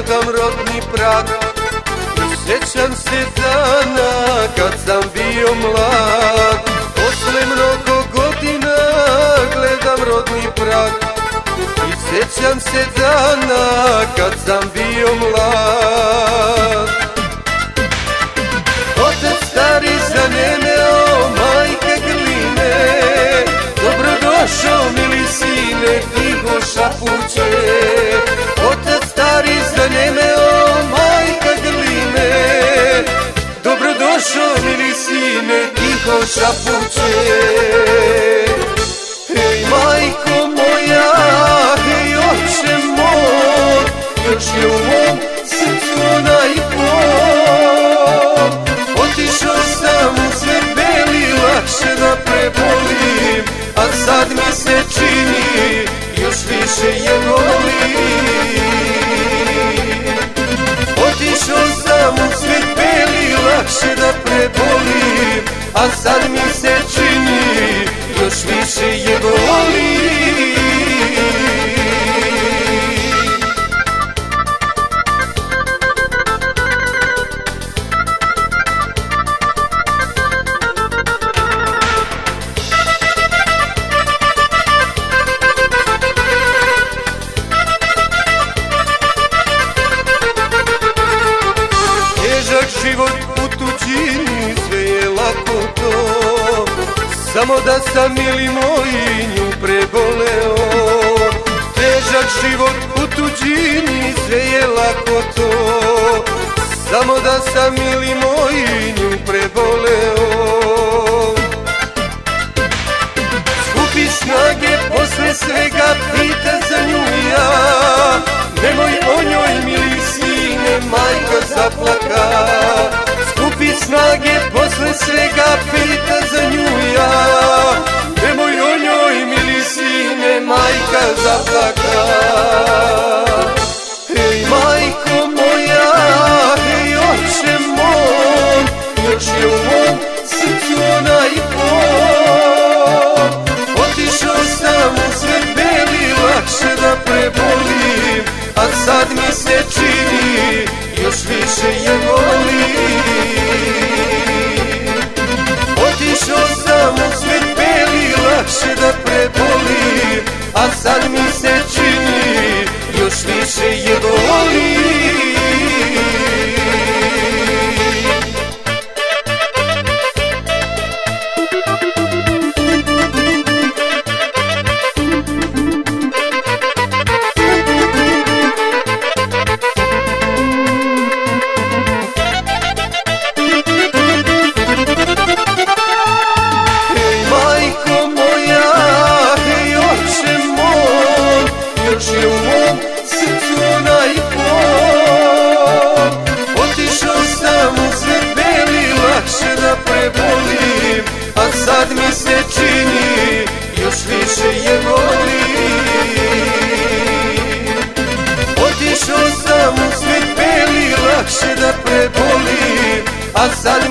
gledam rodni prag Sjećam se dana kad sam bio mlad. Posle mnogo godina gledam rodni prag I sjećam se dana kad sam bio mlad. Puxa, puxa. A sad mi se čini, još više je volim život u tuđini, Samo da sam mili moji nju preboleo. Težak život u tuđini, sve je lako to. Samo da sam mili moji nju preboleo. Skupi snage posle svega pita za nju ja. Nemoj o njoj mili sine majka zaplaka. Skupi snage posle svega pita srcu onaj bol Otišao sam beli, lakše da prebolim A sad mi se čini, još više je volim. Otišao sam beli, lakše da prebolim A sad mi se još više je mi se čini, još više je volim Otišao sam u sve beli, lakše da prebolim A sad